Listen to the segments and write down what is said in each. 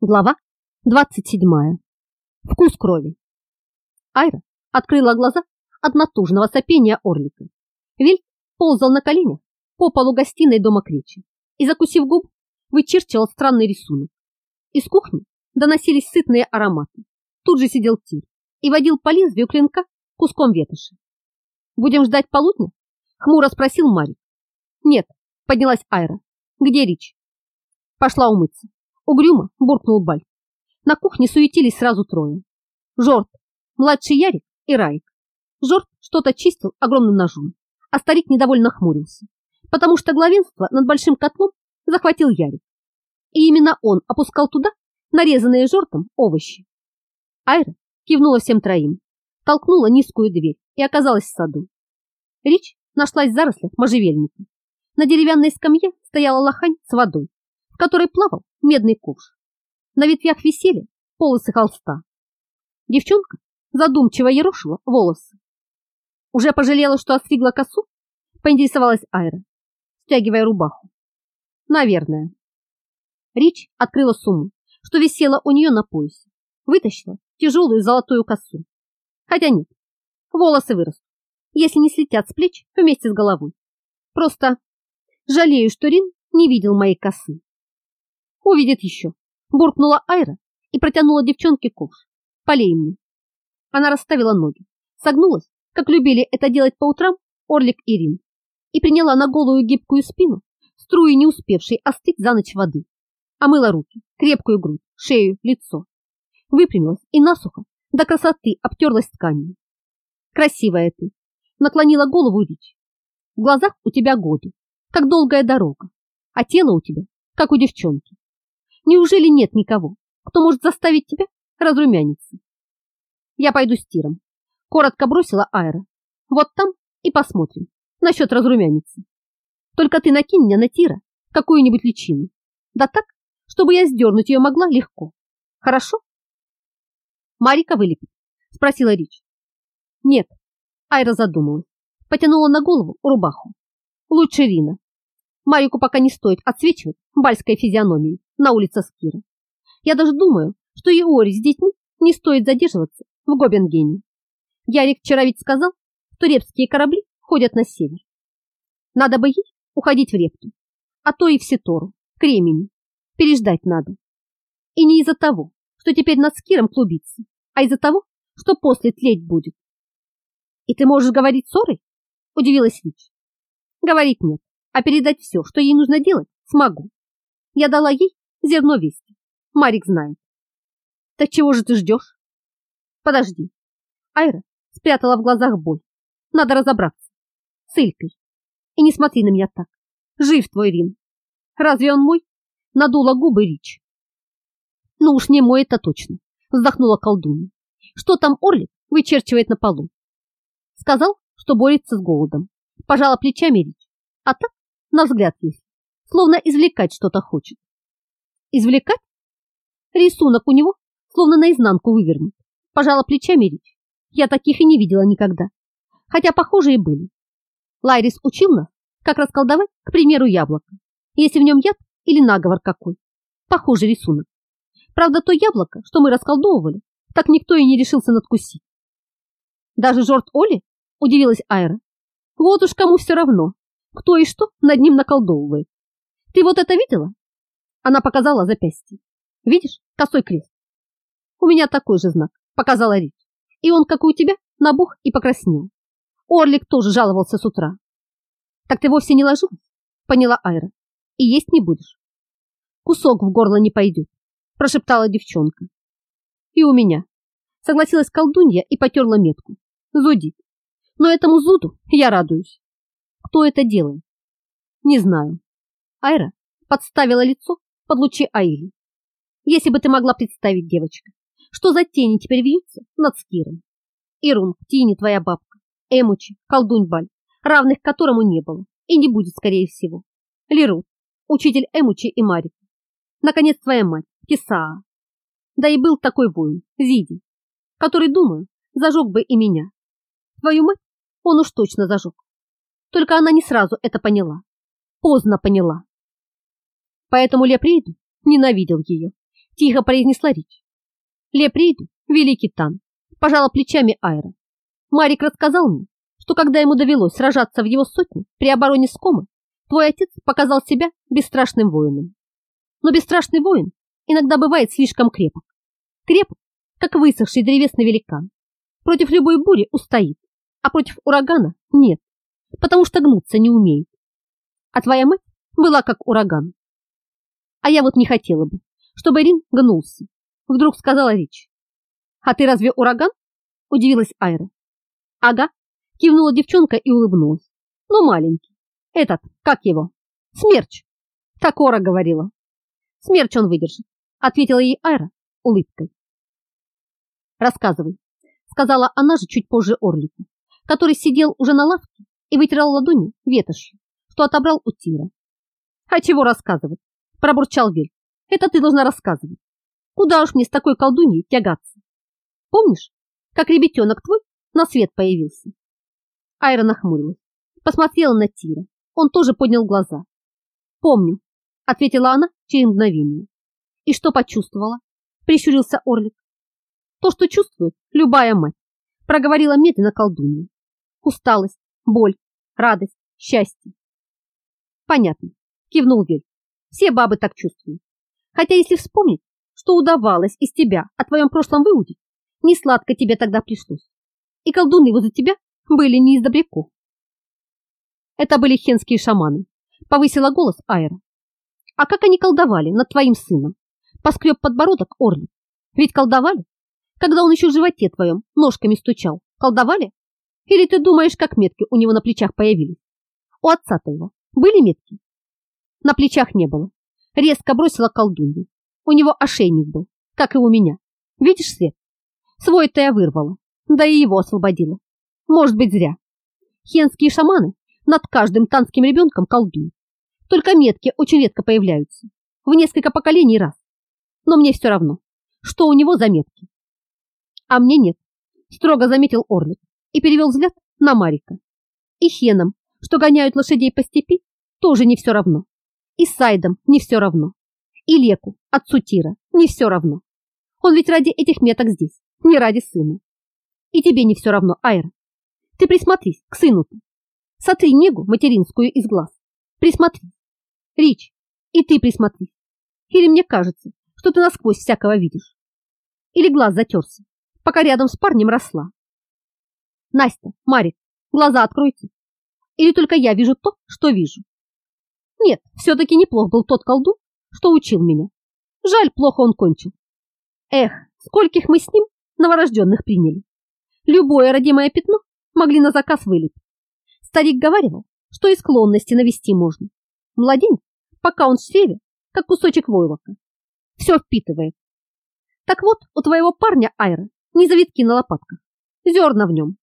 Глава 27. Вкус крови. Айра открыла глаза от натужного сопения орлика. Вильд ползал на коленях по полу гостиной дома Кречи и, закусив губ, вычерчивал странный рисунок. Из кухни доносились сытные ароматы. Тут же сидел Тир и водил по лезвию клинка куском ветоши. «Будем ждать полудня?» — хмуро спросил Марик. «Нет», — поднялась Айра. «Где Рич?» «Пошла умыться». Угрюмо буркнул Баль. На кухне суетились сразу трое. Жорт, младший Ярик и Райк. Жорт что-то чистил огромным ножом, а старик недовольно хмурился, потому что главенство над большим котлом захватил Ярик. И именно он опускал туда нарезанные жортом овощи. Айра кивнула всем троим, толкнула низкую дверь и оказалась в саду. Рич нашлась в зарослях можжевельника. На деревянной скамье стояла лохань с водой, которой плавал медный ковш. На ветвях висели полосы холста. Девчонка задумчиво ерошила волосы. Уже пожалела, что остригла косу? Поинтересовалась Айра, стягивая рубаху. Наверное. Рич открыла сумму, что висела у нее на поясе. Вытащила тяжелую золотую косу. Хотя нет, волосы вырастут, если не слетят с плеч вместе с головой. Просто жалею, что Рин не видел моей косы. Увидит еще. Буркнула Айра и протянула девчонке ковш. Полей мне. Она расставила ноги, согнулась, как любили это делать по утрам Орлик и Рин, и приняла на голую гибкую спину струи, не успевшей остыть за ночь воды. Омыла руки, крепкую грудь, шею, лицо. Выпрямилась и насухо до красоты обтерлась тканью. Красивая ты, наклонила голову Рич. В глазах у тебя годы, как долгая дорога, а тело у тебя, как у девчонки. Неужели нет никого, кто может заставить тебя разрумяниться? Я пойду с тиром. Коротко бросила Айра. Вот там и посмотрим насчет разрумяниться. Только ты накинь мне на тира какую-нибудь личину. Да так, чтобы я сдернуть ее могла легко. Хорошо? Марика вылепит? Спросила Рич. Нет. Айра задумалась. Потянула на голову рубаху. Лучше Рина. Марику пока не стоит отсвечивать бальской физиономией на улице Скира. Я даже думаю, что и Ори с детьми не стоит задерживаться в Гобенгене. Ярик вчера ведь сказал, что репские корабли ходят на север. Надо бы ей уходить в Репту, а то и в Ситору, к Ремени. Переждать надо. И не из-за того, что теперь над Скиром клубится, а из-за того, что после тлеть будет. И ты можешь говорить ссорой? Удивилась Вич. Говорить нет, а передать все, что ей нужно делать, смогу. Я дала ей Зерно вести. Марик знает. Так чего же ты ждешь? Подожди. Айра спрятала в глазах боль. Надо разобраться. С Илькой. И не смотри на меня так. Жив твой Рин. Разве он мой? Надула губы Рич. Ну уж не мой это точно. Вздохнула колдунья. Что там Орлик вычерчивает на полу? Сказал, что борется с голодом. Пожала плечами Рич. А так, на взгляд есть. Словно извлекать что-то хочет. Извлекать? Рисунок у него словно наизнанку вывернут. Пожала плечами Рич. Я таких и не видела никогда. Хотя похожие были. Лайрис учил нас, как расколдовать, к примеру, яблоко. Если в нем яд или наговор какой. Похожий рисунок. Правда, то яблоко, что мы расколдовывали, так никто и не решился надкусить. Даже Жорт Оли? Удивилась Айра. Вот уж кому все равно, кто и что над ним наколдовывает. Ты вот это видела? Она показала запястье. Видишь, косой крест. У меня такой же знак, показала Рич. И он, как и у тебя, набух и покраснел. Орлик тоже жаловался с утра. Так ты вовсе не ложилась? Поняла Айра. И есть не будешь. Кусок в горло не пойдет, прошептала девчонка. И у меня. Согласилась колдунья и потерла метку. Зудит. Но этому зуду я радуюсь. Кто это делает? Не знаю. Айра подставила лицо под лучи Аили. Если бы ты могла представить, девочка, что за тени теперь вьются над Скиром. Ирун, Тини, твоя бабка, Эмучи, колдунь-баль, равных которому не было и не будет, скорее всего. Лирут, учитель Эмучи и Марика. Наконец, твоя мать, Кисаа. Да и был такой воин, Зиди, который, думаю, зажег бы и меня. Твою мать он уж точно зажег. Только она не сразу это поняла. Поздно поняла. Поэтому Леприду ненавидел ее. Тихо произнесла речь. Леприду, великий Тан, пожала плечами Айра. Марик рассказал мне, что когда ему довелось сражаться в его сотне при обороне Скомы, твой отец показал себя бесстрашным воином. Но бесстрашный воин иногда бывает слишком крепок. Крепок, как высохший древесный великан. Против любой бури устоит, а против урагана нет, потому что гнуться не умеет. А твоя мать была как ураган. А я вот не хотела бы, чтобы Рин гнулся, вдруг сказала Рич. А ты разве ураган? Удивилась Айра. Ага, кивнула девчонка и улыбнулась. Ну, маленький. Этот, как его? Смерч. Так Ора говорила. Смерч он выдержит, ответила ей Айра улыбкой. Рассказывай, сказала она же чуть позже Орлику, который сидел уже на лавке и вытирал ладони ветошью, что отобрал у Тира. А чего рассказывать? Пробурчал Вель. Это ты должна рассказывать. Куда уж мне с такой колдуньей тягаться? Помнишь, как ребятенок твой на свет появился? Айра нахмурилась, посмотрела на Тира. Он тоже поднял глаза. Помню, ответила она через мгновение. И что почувствовала? Прищурился Орлик. То, что чувствует любая мать, проговорила медленно колдунья. Усталость, боль, радость, счастье. Понятно, кивнул Вель. Все бабы так чувствуют. Хотя если вспомнить, что удавалось из тебя о твоем прошлом выудить, не сладко тебе тогда пришлось. И колдуны возле тебя были не из добряков. Это были хенские шаманы, повысила голос Айра. А как они колдовали над твоим сыном? Поскреб подбородок Орли. Ведь колдовали? Когда он еще в животе твоем ножками стучал. Колдовали? Или ты думаешь, как метки у него на плечах появились? У отца-то его были метки? На плечах не было. Резко бросила колдунью. У него ошейник был, как и у меня. Видишь свет? Свой-то я вырвала, да и его освободила. Может быть, зря. Хенские шаманы над каждым танским ребенком колдуют. Только метки очень редко появляются. В несколько поколений раз. Но мне все равно, что у него за метки. А мне нет, строго заметил Орлик и перевел взгляд на Марика. И хенам, что гоняют лошадей по степи, тоже не все равно. И Сайдам не все равно. И Леку, отцу Тира, не все равно. Он ведь ради этих меток здесь, не ради сына. И тебе не все равно, Айра. Ты присмотрись к сыну-то. Сотри негу материнскую из глаз. Присмотри. Рич, и ты присмотри. Или мне кажется, что ты насквозь всякого видишь. Или глаз затерся, пока рядом с парнем росла. Настя, Марик, глаза откройте. Или только я вижу то, что вижу. Нет, все-таки неплох был тот колдун, что учил меня. Жаль, плохо он кончил. Эх, скольких мы с ним новорожденных приняли. Любое родимое пятно могли на заказ вылепить. Старик говорил, что и склонности навести можно. Младенец, пока он в чреве, как кусочек войлока. Все впитывает. Так вот, у твоего парня Айра не завитки на лопатках, зерна в нем.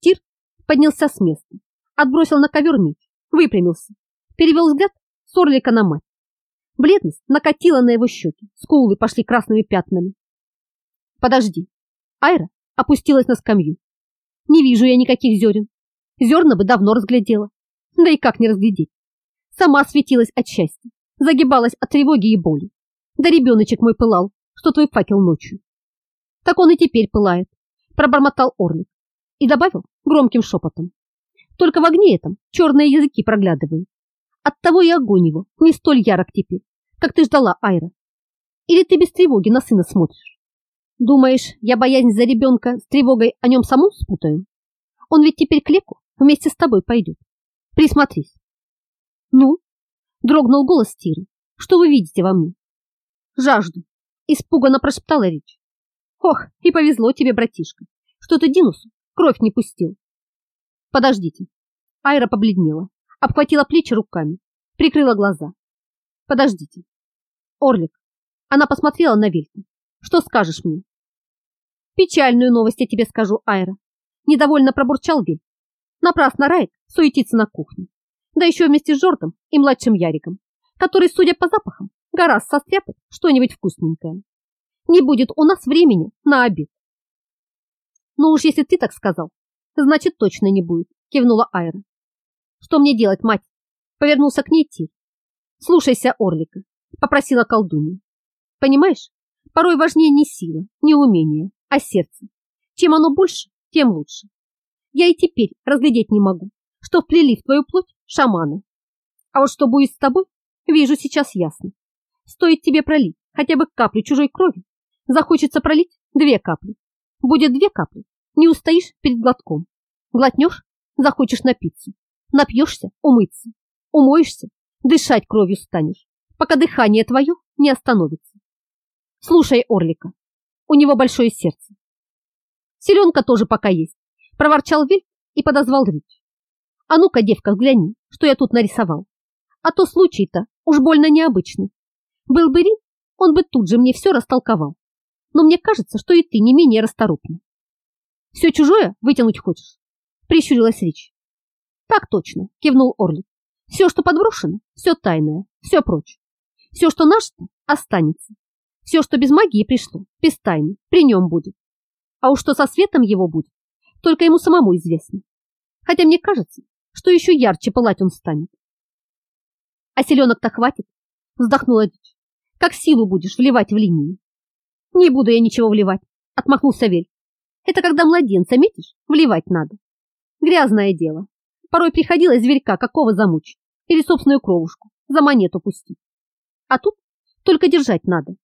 Тир поднялся с места, отбросил на ковер меч, выпрямился перевел взгляд с Орлика на мать. Бледность накатила на его щеки, скулы пошли красными пятнами. Подожди. Айра опустилась на скамью. Не вижу я никаких зерен. Зерна бы давно разглядела. Да и как не разглядеть? Сама светилась от счастья, загибалась от тревоги и боли. Да ребеночек мой пылал, что твой факел ночью. Так он и теперь пылает, пробормотал Орлик и добавил громким шепотом. Только в огне этом черные языки проглядывают. Оттого и огонь его не столь ярок теперь, как ты ждала, Айра. Или ты без тревоги на сына смотришь? Думаешь, я боязнь за ребенка с тревогой о нем саму спутаю? Он ведь теперь к леку вместе с тобой пойдет. Присмотрись. Ну, дрогнул голос Тиры. Что вы видите во мне? Жажду. Испуганно прошептала речь. Ох, и повезло тебе, братишка, что ты Динусу кровь не пустил. Подождите. Айра побледнела обхватила плечи руками, прикрыла глаза. Подождите. Орлик. Она посмотрела на Вильта. Что скажешь мне? Печальную новость я тебе скажу, Айра. Недовольно пробурчал Вильт. Напрасно Райк суетится на кухне. Да еще вместе с Жордом и младшим Яриком, который, судя по запахам, гораздо состряпать что-нибудь вкусненькое. Не будет у нас времени на обед. Ну уж если ты так сказал, значит точно не будет, кивнула Айра. Что мне делать, мать? Повернулся к ней Тир. Слушайся, Орлика, попросила колдунья. Понимаешь, порой важнее не сила, не умение, а сердце. Чем оно больше, тем лучше. Я и теперь разглядеть не могу, что вплели в твою плоть шаманы. А вот что будет с тобой, вижу сейчас ясно. Стоит тебе пролить хотя бы каплю чужой крови, захочется пролить две капли. Будет две капли, не устоишь перед глотком. Глотнешь, захочешь напиться. Напьешься, умыться. Умоешься, дышать кровью станешь, пока дыхание твое не остановится. Слушай Орлика, у него большое сердце. Селенка тоже пока есть, проворчал Виль и подозвал Рич. А ну-ка, девка, взгляни, что я тут нарисовал. А то случай-то уж больно необычный. Был бы Рин, он бы тут же мне все растолковал. Но мне кажется, что и ты не менее расторопна. Все чужое вытянуть хочешь? Прищурилась Рич. Так точно, кивнул Орлик. Все, что подброшено, все тайное, все прочь. Все, что наше, останется. Все, что без магии пришло, без тайны, при нем будет. А уж что со светом его будет, только ему самому известно. Хотя мне кажется, что еще ярче пылать он станет. А селенок-то хватит, вздохнула дичь. Как силу будешь вливать в линии? Не буду я ничего вливать, отмахнулся Вель. Это когда младенца метишь, вливать надо. Грязное дело. Порой приходилось зверька какого замучить или собственную кровушку за монету пустить. А тут только держать надо.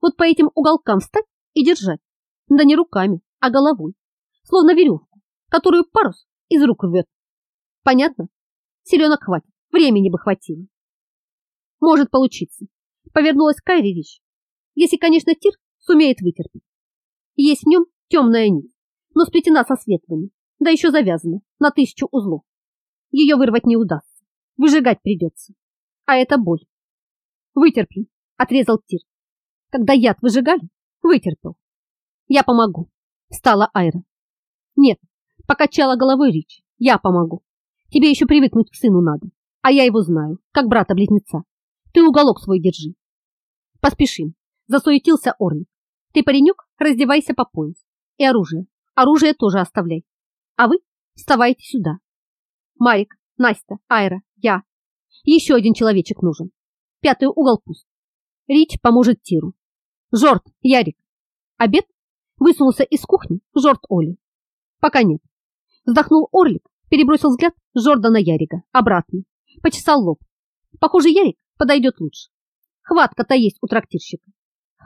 Вот по этим уголкам встать и держать. Да не руками, а головой. Словно веревку, которую парус из рук рвет. Понятно? Селенок хватит, времени бы хватило. Может получиться. Повернулась Кайри Рич. Если, конечно, Тир сумеет вытерпеть. Есть в нем темная нить, но сплетена со светлыми, да еще завязана на тысячу узлов. Ее вырвать не удастся, выжигать придется. А это боль. Вытерпи, отрезал Тир. Когда яд выжигали, вытерпел. Я помогу, встала Айра. Нет, покачала головой Рич. Я помогу. Тебе еще привыкнуть к сыну надо, а я его знаю, как брата-близнеца. Ты уголок свой держи. Поспешим, засуетился Орлик. Ты, паренек, раздевайся по пояс. И оружие. Оружие тоже оставляй. А вы вставайте сюда. Марик, Настя, Айра, я. Еще один человечек нужен. Пятый угол пуст. Рич поможет Тиру. Жорт, Ярик. Обед? Высунулся из кухни Жорт Оли. Пока нет. Вздохнул Орлик, перебросил взгляд Жорда на Ярика, обратно. Почесал лоб. Похоже, Ярик подойдет лучше. Хватка-то есть у трактирщика.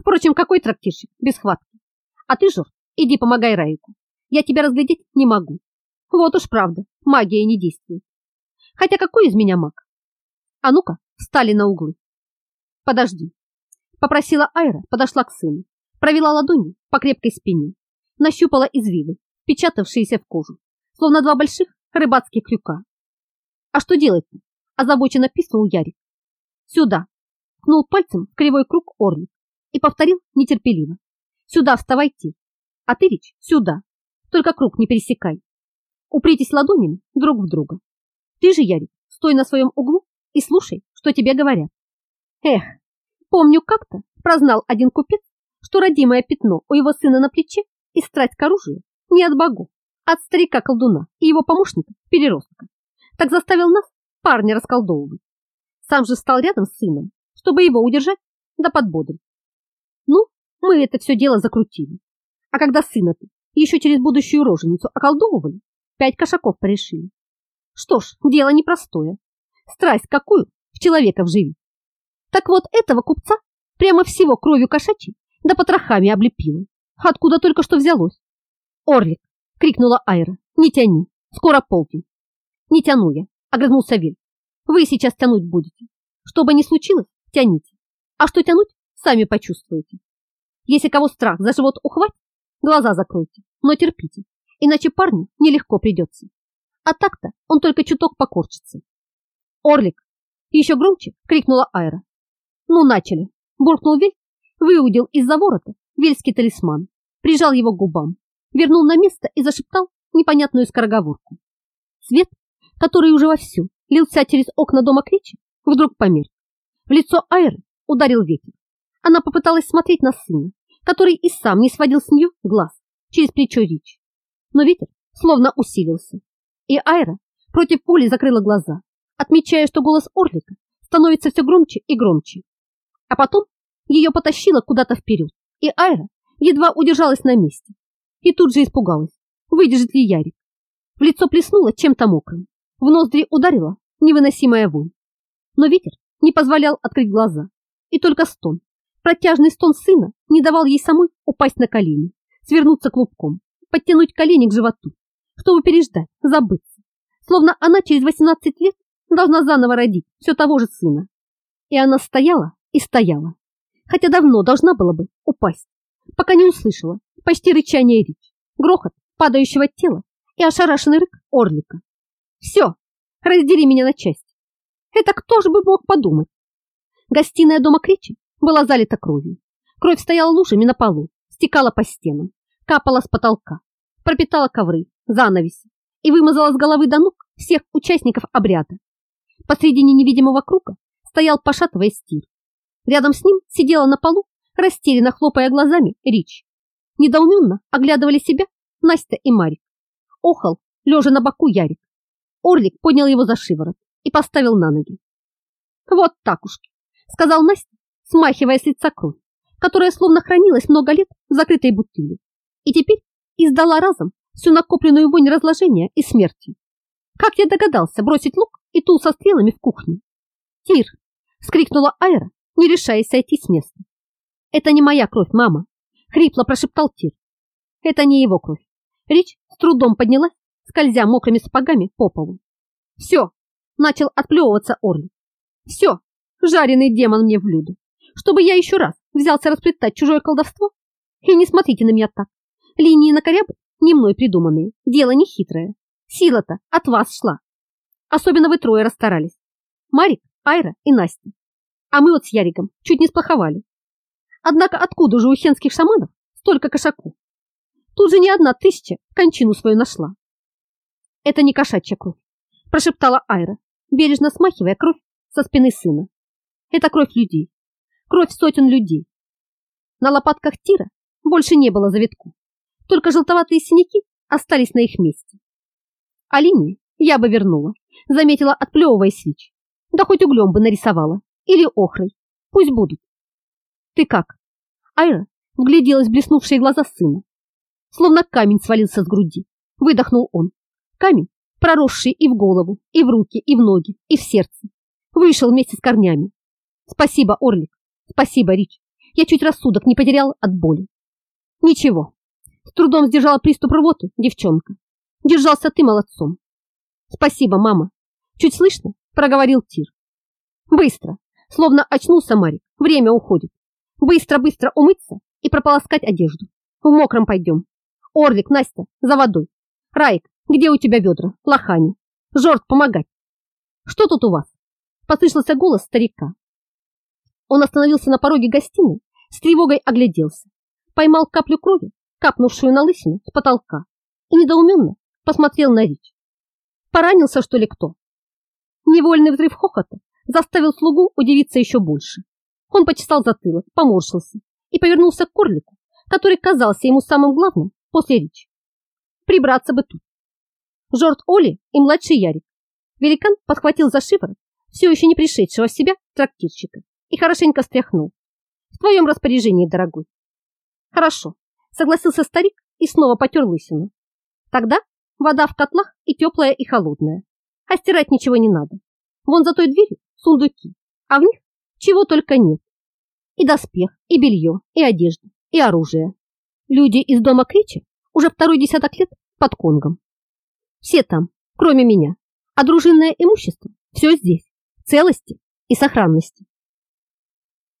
Впрочем, какой трактирщик без хватки? А ты, Жорт, иди помогай Райку. Я тебя разглядеть не могу. Вот уж правда, магия не действует. Хотя какой из меня маг? А ну-ка, встали на углы. Подожди. Попросила Айра, подошла к сыну, провела ладонью по крепкой спине, нащупала извивы, печатавшиеся в кожу, словно два больших рыбацких крюка. А что делать-то? Озабоченно писнул Ярик. Сюда. Кнул пальцем в кривой круг орлик и повторил нетерпеливо. Сюда вставайте. А ты, Рич, сюда. Только круг не пересекай. Упритесь ладонями друг в друга. Ты же, Ярик, стой на своем углу и слушай, что тебе говорят. Эх, помню как-то прознал один купец, что родимое пятно у его сына на плече и страсть к оружию не от богов, а от старика-колдуна и его помощника, переростка. Так заставил нас парня расколдовывать. Сам же стал рядом с сыном, чтобы его удержать да подбодрить. Ну, мы это все дело закрутили. А когда сына-то еще через будущую роженицу околдовывали, пять кошаков порешили. Что ж, дело непростое. Страсть какую в человека вживить. Так вот этого купца прямо всего кровью кошачьей да потрохами облепило. Откуда только что взялось? Орлик, крикнула Айра, не тяни, скоро полдень. Не тяну я, огрызнулся Виль. Вы сейчас тянуть будете. Что бы ни случилось, тяните. А что тянуть, сами почувствуете. Если кого страх за живот ухватит, глаза закройте, но терпите, иначе парню нелегко придется. А так-то он только чуток покорчится. Орлик! Еще громче крикнула Айра. Ну, начали. Буркнул Виль, выудил из-за ворота вельский талисман, прижал его к губам, вернул на место и зашептал непонятную скороговорку. Свет, который уже вовсю лился через окна дома Кричи, вдруг померк. В лицо Айры ударил ветер. Она попыталась смотреть на сына, который и сам не сводил с нее глаз через плечо Рич. Но ветер словно усилился, и Айра против пули закрыла глаза, отмечая, что голос Орлика становится все громче и громче. А потом Ее потащило куда-то вперед, и Айра едва удержалась на месте. И тут же испугалась, выдержит ли Ярик. В лицо плеснуло чем-то мокрым, в ноздри ударила невыносимая вонь. Но ветер не позволял открыть глаза, и только стон, протяжный стон сына не давал ей самой упасть на колени, свернуться клубком, подтянуть колени к животу, чтобы переждать, забыться, словно она через 18 лет должна заново родить все того же сына. И она стояла и стояла, хотя давно должна была бы упасть, пока не услышала почти рычание речь, грохот падающего тела и ошарашенный рык орлика. «Все, раздели меня на части!» Это кто же бы мог подумать? Гостиная дома Кричи была залита кровью. Кровь стояла лужами на полу, стекала по стенам, капала с потолка, пропитала ковры, занавеси и вымазала с головы до ног всех участников обряда. Посредине невидимого круга стоял пошатываясь стир. Рядом с ним сидела на полу, растерянно хлопая глазами, Рич. Недоуменно оглядывали себя Настя и Марик. Охал, лежа на боку Ярик. Орлик поднял его за шиворот и поставил на ноги. «Вот так уж», — сказал Настя, смахивая с лица кровь, которая словно хранилась много лет в закрытой бутыле и теперь издала разом всю накопленную вонь разложения и смерти. Как я догадался бросить лук и тул со стрелами в кухню? «Тир!» — вскрикнула Айра, не решаясь сойти с места. «Это не моя кровь, мама!» — хрипло прошептал Тир. «Это не его кровь». Рич с трудом поднялась, скользя мокрыми сапогами по полу. «Все!» — начал отплевываться Орли. «Все! Жареный демон мне в блюдо! Чтобы я еще раз взялся расплетать чужое колдовство? И не смотрите на меня так! Линии на корабль не мной придуманные, дело не хитрое. Сила-то от вас шла. Особенно вы трое расстарались. Марик, Айра и Настя. А мы вот с Яриком чуть не сплоховали. Однако откуда же у хенских шаманов столько кошаку? Тут же не одна тысяча кончину свою нашла. Это не кошачья кровь, прошептала Айра, бережно смахивая кровь со спины сына. Это кровь людей, кровь сотен людей. На лопатках Тира больше не было завитку, только желтоватые синяки остались на их месте. А линии я бы вернула, заметила, отплевывая свич. Да хоть углем бы нарисовала. Или охрой. Пусть будут. Ты как? Айра вгляделась в блеснувшие глаза сына. Словно камень свалился с груди. Выдохнул он. Камень, проросший и в голову, и в руки, и в ноги, и в сердце. Вышел вместе с корнями. Спасибо, Орлик. Спасибо, Рич. Я чуть рассудок не потерял от боли. Ничего. С трудом сдержала приступ рвоты, девчонка. Держался ты молодцом. Спасибо, мама. Чуть слышно, проговорил Тир. Быстро, словно очнулся Марик. Время уходит. Быстро-быстро умыться и прополоскать одежду. В мокром пойдем. Орлик, Настя, за водой. Раик, где у тебя ведра? Лохани. Жорт, помогать. Что тут у вас? Послышался голос старика. Он остановился на пороге гостиной, с тревогой огляделся, поймал каплю крови, капнувшую на лысину с потолка, и недоуменно посмотрел на Рич. Поранился, что ли, кто? Невольный взрыв хохота заставил слугу удивиться еще больше. Он почесал затылок, поморщился и повернулся к Корлику, который казался ему самым главным после Рич. Прибраться бы тут. Жорт Оли и младший Ярик. Великан подхватил за шиворот все еще не пришедшего в себя трактирщика и хорошенько стряхнул. В твоем распоряжении, дорогой. Хорошо, согласился старик и снова потер лысину. Тогда вода в котлах и теплая, и холодная. А стирать ничего не надо. Вон за той дверью сундуки, а в них чего только нет. И доспех, и белье, и одежда, и оружие. Люди из дома Кричи уже второй десяток лет под конгом. Все там, кроме меня, а дружинное имущество все здесь, в целости и сохранности.